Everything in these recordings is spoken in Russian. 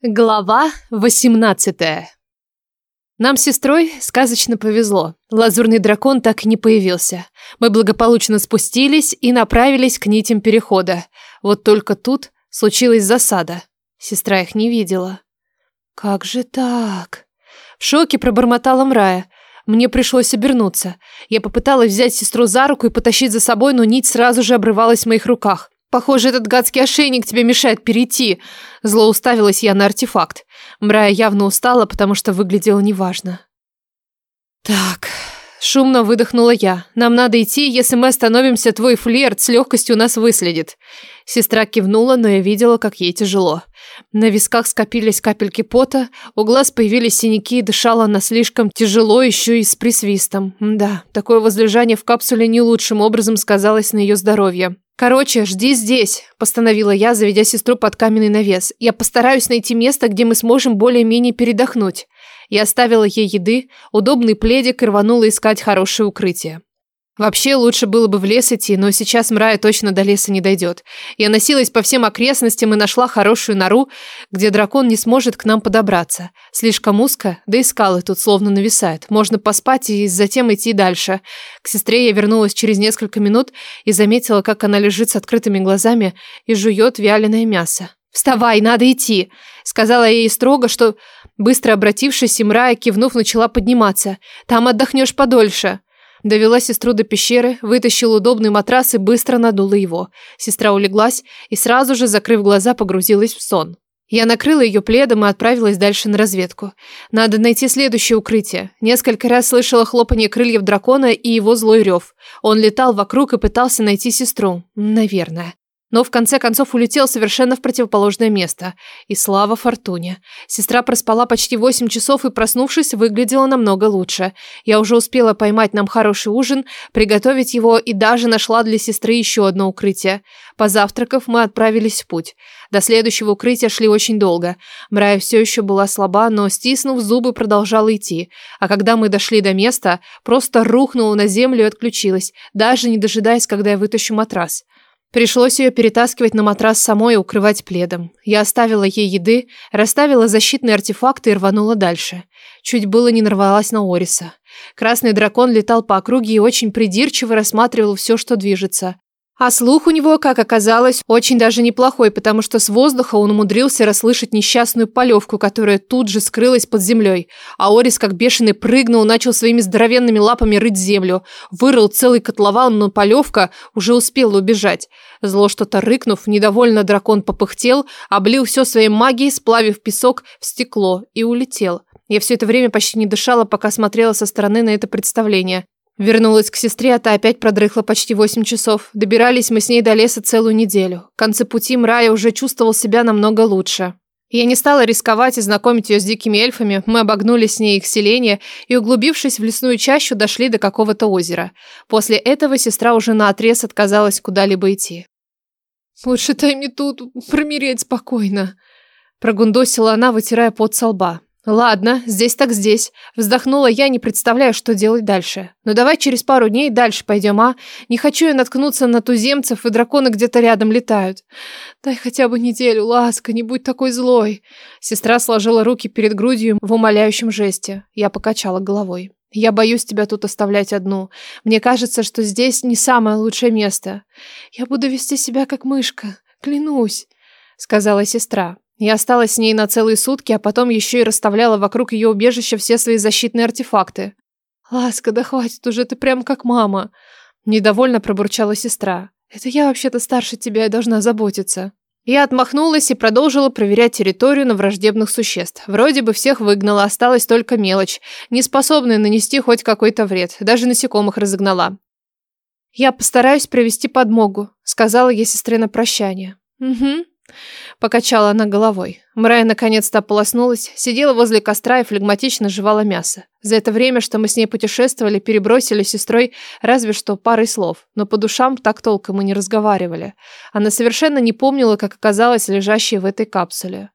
Глава 18 Нам с сестрой сказочно повезло. Лазурный дракон так и не появился. Мы благополучно спустились и направились к нитям перехода. Вот только тут случилась засада. Сестра их не видела. «Как же так?» В шоке пробормотала Мрая. Мне пришлось обернуться. Я попыталась взять сестру за руку и потащить за собой, но нить сразу же обрывалась в моих руках. Похоже, этот гадский ошейник тебе мешает перейти. Зло уставилась я на артефакт. Мрая явно устала, потому что выглядела неважно. Так, шумно выдохнула я. Нам надо идти, если мы остановимся, твой флирт с легкостью нас выследит. Сестра кивнула, но я видела, как ей тяжело. На висках скопились капельки пота, у глаз появились синяки, и дышала она слишком тяжело, еще и с присвистом. Да, такое возлежание в капсуле не лучшим образом сказалось на ее здоровье. «Короче, жди здесь», – постановила я, заведя сестру под каменный навес. «Я постараюсь найти место, где мы сможем более-менее передохнуть». Я оставила ей еды, удобный пледик и рванула искать хорошее укрытие. Вообще, лучше было бы в лес идти, но сейчас Мрая точно до леса не дойдет. Я носилась по всем окрестностям и нашла хорошую нору, где дракон не сможет к нам подобраться. Слишком узко, да и скалы тут словно нависают. Можно поспать и затем идти дальше. К сестре я вернулась через несколько минут и заметила, как она лежит с открытыми глазами и жует вяленое мясо. «Вставай, надо идти!» Сказала я ей строго, что, быстро обратившись, Имрая, кивнув, начала подниматься. «Там отдохнешь подольше!» Довела сестру до пещеры, вытащила удобный матрас и быстро надула его. Сестра улеглась и сразу же, закрыв глаза, погрузилась в сон. Я накрыла ее пледом и отправилась дальше на разведку. Надо найти следующее укрытие. Несколько раз слышала хлопанье крыльев дракона и его злой рев. Он летал вокруг и пытался найти сестру. Наверное но в конце концов улетел совершенно в противоположное место. И слава фортуне. Сестра проспала почти 8 часов и, проснувшись, выглядела намного лучше. Я уже успела поймать нам хороший ужин, приготовить его и даже нашла для сестры еще одно укрытие. Позавтракав, мы отправились в путь. До следующего укрытия шли очень долго. Мрая все еще была слаба, но, стиснув зубы, продолжала идти. А когда мы дошли до места, просто рухнула на землю и отключилась, даже не дожидаясь, когда я вытащу матрас. Пришлось ее перетаскивать на матрас самой и укрывать пледом. Я оставила ей еды, расставила защитные артефакты и рванула дальше. Чуть было не нарвалась на Ориса. Красный дракон летал по округе и очень придирчиво рассматривал все, что движется. А слух у него, как оказалось, очень даже неплохой, потому что с воздуха он умудрился расслышать несчастную полевку, которая тут же скрылась под землей. А Орис, как бешеный, прыгнул, начал своими здоровенными лапами рыть землю. Вырыл целый котлован, но полевка уже успела убежать. Зло что-то рыкнув, недовольно дракон попыхтел, облил все своей магией, сплавив песок в стекло, и улетел. Я все это время почти не дышала, пока смотрела со стороны на это представление. Вернулась к сестре, а та опять продрыхла почти восемь часов. Добирались мы с ней до леса целую неделю. В конце пути Мрая уже чувствовал себя намного лучше. Я не стала рисковать и знакомить ее с дикими эльфами. Мы обогнули с ней их селение и, углубившись в лесную чащу, дошли до какого-то озера. После этого сестра уже наотрез отказалась куда-либо идти. «Лучше дай мне тут промереть спокойно», – прогундосила она, вытирая пот со лба. Ладно, здесь так здесь. Вздохнула я, не представляю, что делать дальше. Но давай через пару дней дальше пойдем, а? Не хочу я наткнуться на туземцев, и драконы где-то рядом летают. Дай хотя бы неделю, ласка, не будь такой злой. Сестра сложила руки перед грудью в умоляющем жесте. Я покачала головой. Я боюсь тебя тут оставлять одну. Мне кажется, что здесь не самое лучшее место. Я буду вести себя как мышка, клянусь, сказала сестра. Я осталась с ней на целые сутки, а потом еще и расставляла вокруг ее убежища все свои защитные артефакты. «Ласка, да хватит уже, ты прям как мама!» Недовольно пробурчала сестра. «Это я вообще-то старше тебя и должна заботиться». Я отмахнулась и продолжила проверять территорию на враждебных существ. Вроде бы всех выгнала, осталась только мелочь, не способная нанести хоть какой-то вред. Даже насекомых разогнала. «Я постараюсь провести подмогу», — сказала я сестре на прощание. «Угу», Покачала она головой. Мрая наконец-то ополоснулась, сидела возле костра и флегматично жевала мясо. За это время, что мы с ней путешествовали, перебросили с сестрой разве что парой слов, но по душам так толком мы не разговаривали. Она совершенно не помнила, как оказалась лежащей в этой капсуле.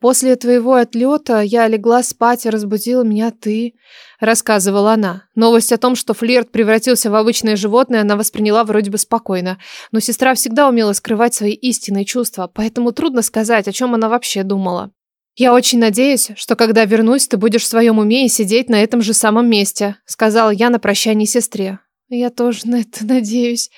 После твоего отлета я легла спать, и разбудила меня ты, рассказывала она. Новость о том, что флирт превратился в обычное животное, она восприняла вроде бы спокойно. Но сестра всегда умела скрывать свои истинные чувства, поэтому трудно сказать, о чем она вообще думала. «Я очень надеюсь, что когда вернусь, ты будешь в своем уме и сидеть на этом же самом месте», сказала я на прощание сестре. «Я тоже на это надеюсь»,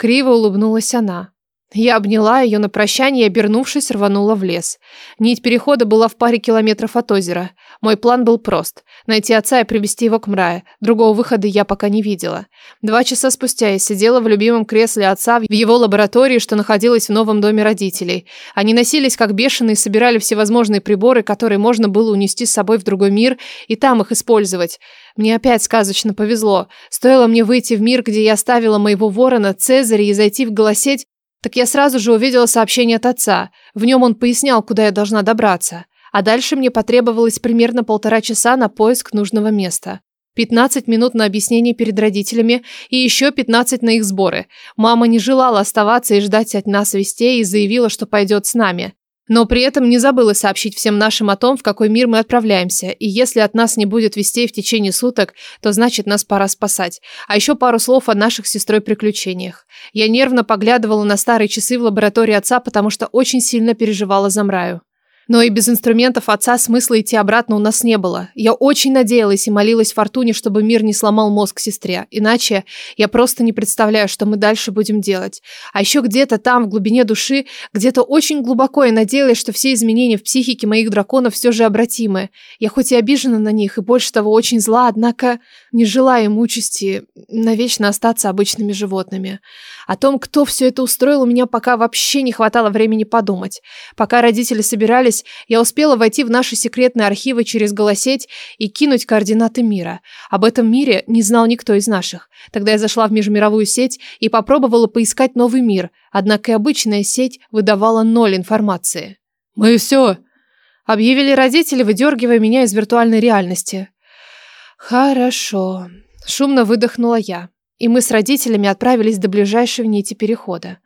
криво улыбнулась она. Я обняла ее на прощание и, обернувшись, рванула в лес. Нить перехода была в паре километров от озера. Мой план был прост – найти отца и привести его к Мрае. Другого выхода я пока не видела. Два часа спустя я сидела в любимом кресле отца в его лаборатории, что находилась в новом доме родителей. Они носились как бешеные, собирали всевозможные приборы, которые можно было унести с собой в другой мир и там их использовать. Мне опять сказочно повезло. Стоило мне выйти в мир, где я оставила моего ворона Цезаря и зайти в голосеть, так я сразу же увидела сообщение от отца. В нем он пояснял, куда я должна добраться. А дальше мне потребовалось примерно полтора часа на поиск нужного места. 15 минут на объяснение перед родителями и еще 15 на их сборы. Мама не желала оставаться и ждать от нас вестей и заявила, что пойдет с нами. Но при этом не забыла сообщить всем нашим о том, в какой мир мы отправляемся, и если от нас не будет вестей в течение суток, то значит нас пора спасать. А еще пару слов о наших сестрой приключениях. Я нервно поглядывала на старые часы в лаборатории отца, потому что очень сильно переживала за Мраю. Но и без инструментов отца смысла идти обратно у нас не было. Я очень надеялась и молилась Фортуне, чтобы мир не сломал мозг сестре. Иначе я просто не представляю, что мы дальше будем делать. А еще где-то там, в глубине души, где-то очень глубоко я надеялась, что все изменения в психике моих драконов все же обратимы. Я хоть и обижена на них, и больше того очень зла, однако не желаю им участи навечно остаться обычными животными. О том, кто все это устроил, у меня пока вообще не хватало времени подумать. Пока родители собирались, я успела войти в наши секретные архивы через голосеть и кинуть координаты мира. Об этом мире не знал никто из наших. Тогда я зашла в межмировую сеть и попробовала поискать новый мир, однако и обычная сеть выдавала ноль информации. «Мы все!» – объявили родители, выдергивая меня из виртуальной реальности. «Хорошо», – шумно выдохнула я. И мы с родителями отправились до ближайшей нити перехода.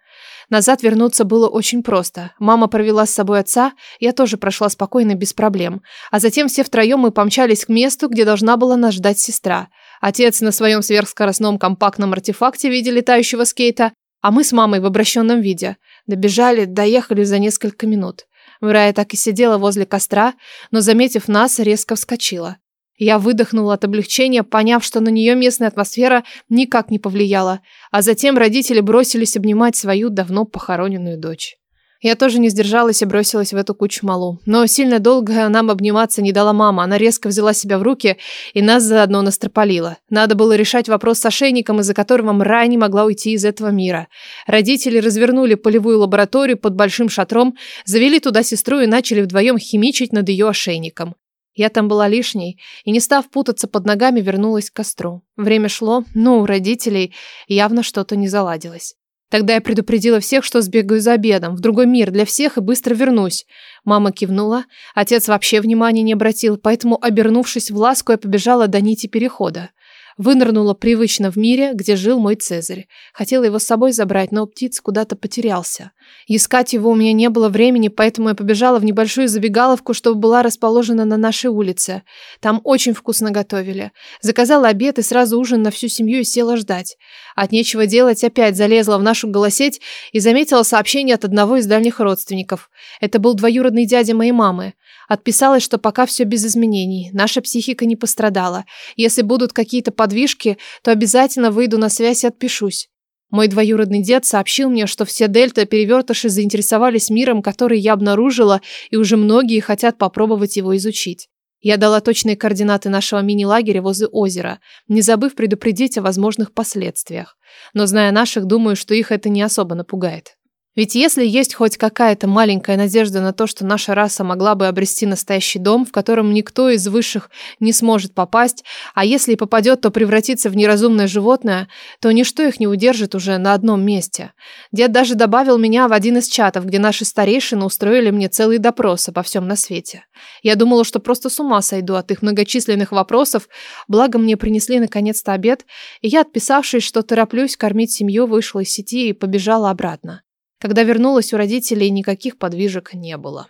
Назад вернуться было очень просто. Мама провела с собой отца, я тоже прошла спокойно, без проблем. А затем все втроем мы помчались к месту, где должна была нас ждать сестра. Отец на своем сверхскоростном компактном артефакте в виде летающего скейта, а мы с мамой в обращенном виде. Добежали, доехали за несколько минут. Мирая так и сидела возле костра, но, заметив нас, резко вскочила. Я выдохнула от облегчения, поняв, что на нее местная атмосфера никак не повлияла, а затем родители бросились обнимать свою давно похороненную дочь. Я тоже не сдержалась и бросилась в эту кучу малу. Но сильно долго нам обниматься не дала мама. Она резко взяла себя в руки и нас заодно настропалила. Надо было решать вопрос с ошейником, из-за которого Мрай не могла уйти из этого мира. Родители развернули полевую лабораторию под большим шатром, завели туда сестру и начали вдвоем химичить над ее ошейником. Я там была лишней и, не став путаться под ногами, вернулась к костру. Время шло, но у родителей явно что-то не заладилось. Тогда я предупредила всех, что сбегаю за обедом, в другой мир для всех и быстро вернусь. Мама кивнула, отец вообще внимания не обратил, поэтому, обернувшись в ласку, я побежала до нити перехода. Вынырнула привычно в мире, где жил мой Цезарь. Хотела его с собой забрать, но птиц куда-то потерялся. Искать его у меня не было времени, поэтому я побежала в небольшую забегаловку, чтобы была расположена на нашей улице. Там очень вкусно готовили. Заказала обед и сразу ужин на всю семью и села ждать. От нечего делать опять залезла в нашу голосеть и заметила сообщение от одного из дальних родственников. Это был двоюродный дядя моей мамы. Отписалась, что пока все без изменений. Наша психика не пострадала. Если будут какие-то подвижки, то обязательно выйду на связь и отпишусь. Мой двоюродный дед сообщил мне, что все дельта-перевертыши заинтересовались миром, который я обнаружила, и уже многие хотят попробовать его изучить. Я дала точные координаты нашего мини-лагеря возле озера, не забыв предупредить о возможных последствиях. Но зная наших, думаю, что их это не особо напугает. Ведь если есть хоть какая-то маленькая надежда на то, что наша раса могла бы обрести настоящий дом, в котором никто из высших не сможет попасть, а если и попадет, то превратится в неразумное животное, то ничто их не удержит уже на одном месте. Дед даже добавил меня в один из чатов, где наши старейшины устроили мне целый допрос обо всем на свете. Я думала, что просто с ума сойду от их многочисленных вопросов, благо мне принесли наконец-то обед, и я, отписавшись, что тороплюсь кормить семью, вышла из сети и побежала обратно. Когда вернулась, у родителей никаких подвижек не было.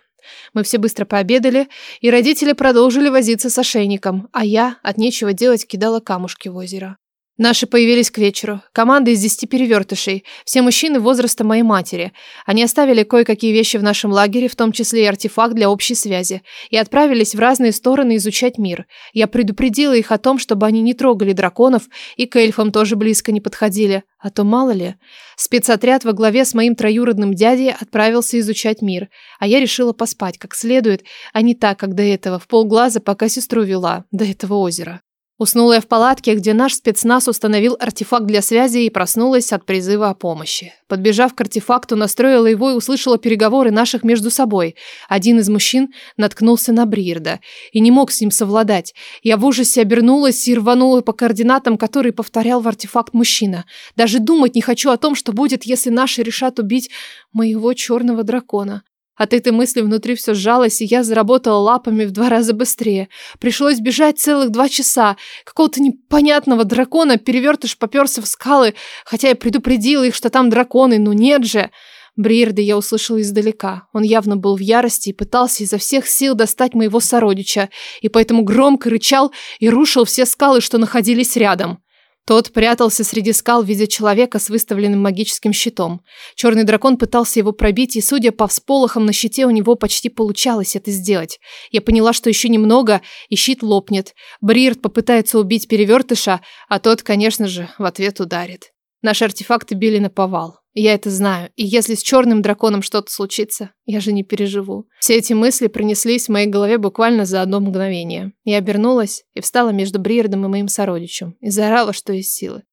Мы все быстро пообедали, и родители продолжили возиться с ошейником, а я от нечего делать кидала камушки в озеро. Наши появились к вечеру. Команда из десяти перевертышей. Все мужчины возраста моей матери. Они оставили кое-какие вещи в нашем лагере, в том числе и артефакт для общей связи, и отправились в разные стороны изучать мир. Я предупредила их о том, чтобы они не трогали драконов и к эльфам тоже близко не подходили. А то мало ли. Спецотряд во главе с моим троюродным дядей отправился изучать мир. А я решила поспать как следует, а не так, как до этого, в полглаза, пока сестру вела, до этого озера. Уснула я в палатке, где наш спецназ установил артефакт для связи и проснулась от призыва о помощи. Подбежав к артефакту, настроила его и услышала переговоры наших между собой. Один из мужчин наткнулся на Брирда и не мог с ним совладать. Я в ужасе обернулась и рванула по координатам, которые повторял в артефакт мужчина. Даже думать не хочу о том, что будет, если наши решат убить моего черного дракона. От этой мысли внутри все сжалось, и я заработала лапами в два раза быстрее. Пришлось бежать целых два часа. Какого-то непонятного дракона перевертыш поперся в скалы, хотя я предупредила их, что там драконы, но нет же. Бриерда я услышала издалека. Он явно был в ярости и пытался изо всех сил достать моего сородича, и поэтому громко рычал и рушил все скалы, что находились рядом. Тот прятался среди скал в виде человека с выставленным магическим щитом. Черный дракон пытался его пробить, и, судя по всполохам на щите, у него почти получалось это сделать. Я поняла, что еще немного, и щит лопнет. Бриерт попытается убить перевертыша, а тот, конечно же, в ответ ударит. Наши артефакты били на повал. Я это знаю. И если с черным драконом что-то случится, я же не переживу. Все эти мысли пронеслись в моей голове буквально за одно мгновение. Я обернулась и встала между Бриердом и моим сородичем. И заорала, что из силы.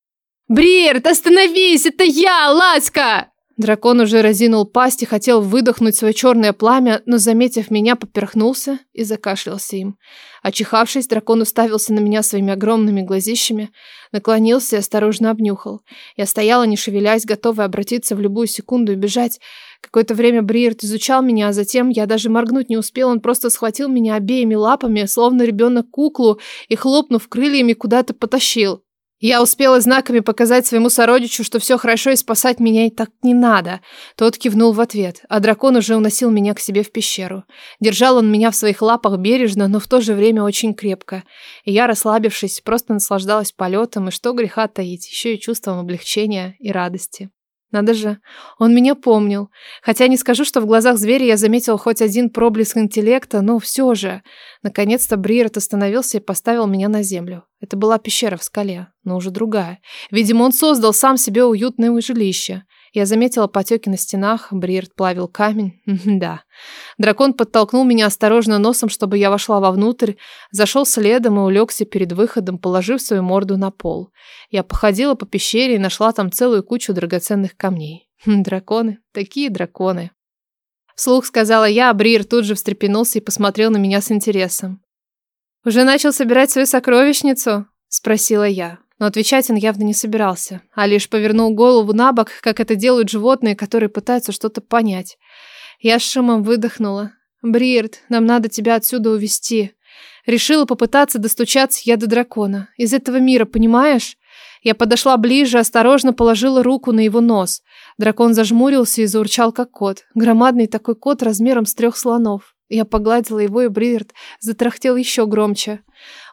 «Бриерд, остановись! Это я, Ласка!» Дракон уже разинул пасть и хотел выдохнуть свое черное пламя, но, заметив меня, поперхнулся и закашлялся им. Очихавшись, дракон уставился на меня своими огромными глазищами, наклонился и осторожно обнюхал. Я стояла, не шевелясь, готовая обратиться в любую секунду и бежать. Какое-то время Бриерт изучал меня, а затем я даже моргнуть не успел, он просто схватил меня обеими лапами, словно ребенок куклу, и, хлопнув крыльями, куда-то потащил. Я успела знаками показать своему сородичу, что все хорошо и спасать меня и так не надо. Тот кивнул в ответ, а дракон уже уносил меня к себе в пещеру. Держал он меня в своих лапах бережно, но в то же время очень крепко. И я, расслабившись, просто наслаждалась полетом, и что греха таить, еще и чувством облегчения и радости. Надо же, он меня помнил. Хотя не скажу, что в глазах зверя я заметил хоть один проблеск интеллекта, но все же. Наконец-то Бриерт остановился и поставил меня на землю. Это была пещера в скале, но уже другая. Видимо, он создал сам себе уютное жилище. Я заметила потеки на стенах, Бриерт плавил камень. да. Дракон подтолкнул меня осторожно носом, чтобы я вошла вовнутрь, зашел следом и улегся перед выходом, положив свою морду на пол. Я походила по пещере и нашла там целую кучу драгоценных камней. Хм, драконы, такие драконы. Вслух сказала я, а Бриер тут же встрепенулся и посмотрел на меня с интересом. «Уже начал собирать свою сокровищницу?» – спросила я. Но отвечать он явно не собирался, а лишь повернул голову на бок, как это делают животные, которые пытаются что-то понять. Я с шумом выдохнула. «Бриерт, нам надо тебя отсюда увести. Решила попытаться достучаться я до дракона. Из этого мира, понимаешь? Я подошла ближе, осторожно положила руку на его нос. Дракон зажмурился и заурчал, как кот. Громадный такой кот размером с трех слонов. Я погладила его, и Бриерт затрахтел еще громче.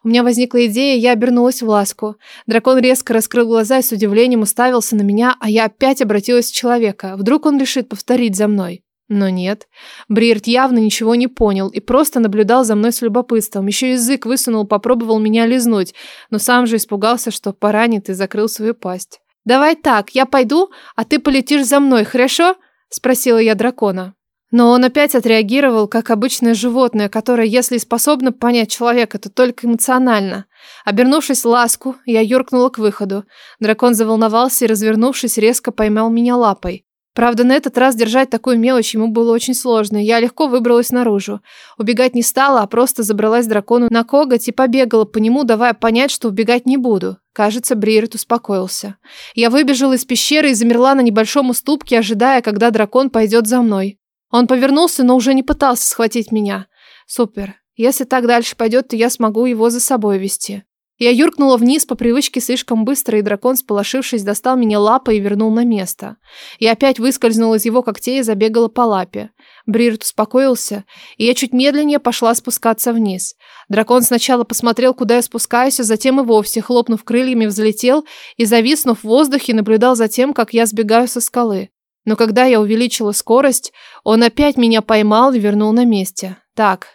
У меня возникла идея, я обернулась в ласку. Дракон резко раскрыл глаза и с удивлением уставился на меня, а я опять обратилась в человека. Вдруг он решит повторить за мной. Но нет. Бриерт явно ничего не понял и просто наблюдал за мной с любопытством. Еще язык высунул, попробовал меня лизнуть, но сам же испугался, что поранит и закрыл свою пасть. «Давай так, я пойду, а ты полетишь за мной, хорошо?» – спросила я дракона. Но он опять отреагировал, как обычное животное, которое, если способно понять человека, то только эмоционально. Обернувшись ласку, я юркнула к выходу. Дракон заволновался и, развернувшись, резко поймал меня лапой. Правда, на этот раз держать такую мелочь ему было очень сложно. Я легко выбралась наружу. Убегать не стала, а просто забралась дракону на коготь и побегала по нему, давая понять, что убегать не буду. Кажется, Бриерт успокоился. Я выбежала из пещеры и замерла на небольшом уступке, ожидая, когда дракон пойдет за мной. Он повернулся, но уже не пытался схватить меня. Супер. Если так дальше пойдет, то я смогу его за собой вести. Я юркнула вниз по привычке слишком быстро, и дракон, сполошившись, достал меня лапой и вернул на место. Я опять выскользнула из его когтей и забегала по лапе. Брирт успокоился, и я чуть медленнее пошла спускаться вниз. Дракон сначала посмотрел, куда я спускаюсь, а затем и вовсе, хлопнув крыльями, взлетел и, зависнув в воздухе, наблюдал за тем, как я сбегаю со скалы. Но когда я увеличила скорость, он опять меня поймал и вернул на месте. Так,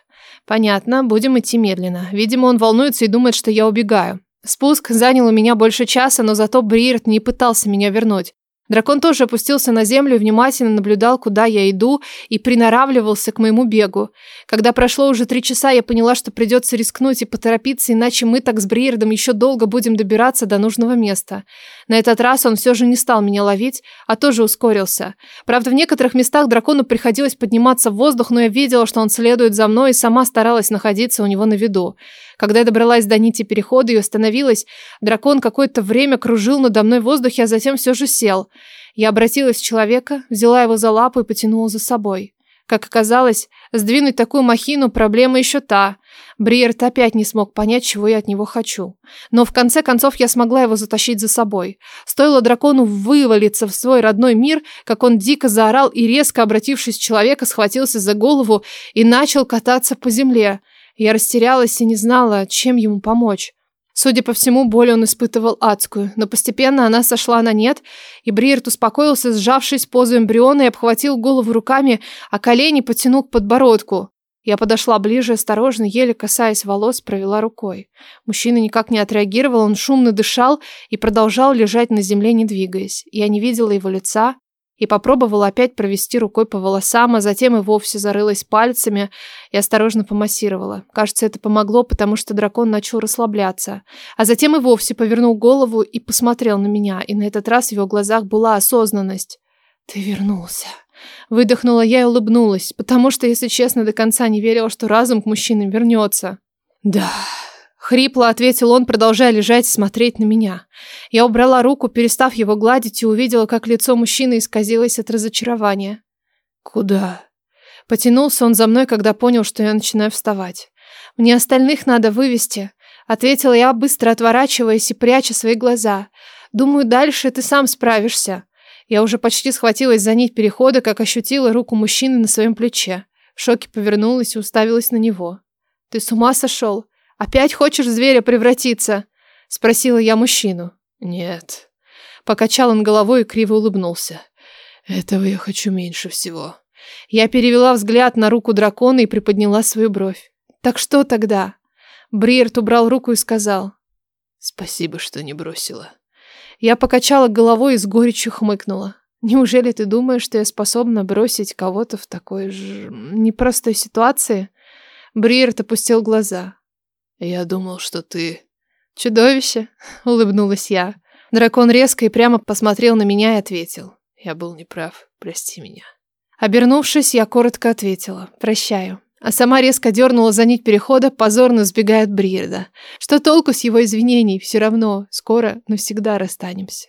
понятно, будем идти медленно. Видимо, он волнуется и думает, что я убегаю. Спуск занял у меня больше часа, но зато Бриерт не пытался меня вернуть. Дракон тоже опустился на землю и внимательно наблюдал, куда я иду, и приноравливался к моему бегу. Когда прошло уже три часа, я поняла, что придется рискнуть и поторопиться, иначе мы так с Бриердом еще долго будем добираться до нужного места. На этот раз он все же не стал меня ловить, а тоже ускорился. Правда, в некоторых местах дракону приходилось подниматься в воздух, но я видела, что он следует за мной и сама старалась находиться у него на виду. Когда я добралась до нити перехода и остановилась, дракон какое-то время кружил надо мной в воздухе, а затем все же сел. Я обратилась в человека, взяла его за лапу и потянула за собой. Как оказалось, сдвинуть такую махину проблема еще та. Бриерт опять не смог понять, чего я от него хочу. Но в конце концов я смогла его затащить за собой. Стоило дракону вывалиться в свой родной мир, как он дико заорал и, резко обратившись в человека, схватился за голову и начал кататься по земле. Я растерялась и не знала, чем ему помочь. Судя по всему, боль он испытывал адскую, но постепенно она сошла на нет, и Бриерт успокоился, сжавшись позу эмбриона и обхватил голову руками, а колени потянул к подбородку. Я подошла ближе, осторожно, еле касаясь волос, провела рукой. Мужчина никак не отреагировал, он шумно дышал и продолжал лежать на земле, не двигаясь. Я не видела его лица, и попробовала опять провести рукой по волосам, а затем и вовсе зарылась пальцами и осторожно помассировала. Кажется, это помогло, потому что дракон начал расслабляться. А затем и вовсе повернул голову и посмотрел на меня, и на этот раз в его глазах была осознанность. «Ты вернулся». Выдохнула я и улыбнулась, потому что, если честно, до конца не верила, что разум к мужчинам вернется. «Да», Хрипло ответил он, продолжая лежать и смотреть на меня. Я убрала руку, перестав его гладить, и увидела, как лицо мужчины исказилось от разочарования. «Куда?» Потянулся он за мной, когда понял, что я начинаю вставать. «Мне остальных надо вывести», — ответила я, быстро отворачиваясь и пряча свои глаза. «Думаю, дальше ты сам справишься». Я уже почти схватилась за нить перехода, как ощутила руку мужчины на своем плече. В шоке повернулась и уставилась на него. «Ты с ума сошел?» «Опять хочешь в зверя превратиться?» — спросила я мужчину. «Нет». Покачал он головой и криво улыбнулся. «Этого я хочу меньше всего». Я перевела взгляд на руку дракона и приподняла свою бровь. «Так что тогда?» Бриерт убрал руку и сказал. «Спасибо, что не бросила». Я покачала головой и с горечью хмыкнула. «Неужели ты думаешь, что я способна бросить кого-то в такой же непростой ситуации?» Бриерт опустил глаза. Я думал, что ты... Чудовище, улыбнулась я. Дракон резко и прямо посмотрел на меня и ответил. Я был неправ, прости меня. Обернувшись, я коротко ответила. Прощаю. А сама резко дернула за нить перехода, позорно сбегая от Бриерда. Что толку с его извинений? Все равно, скоро навсегда расстанемся.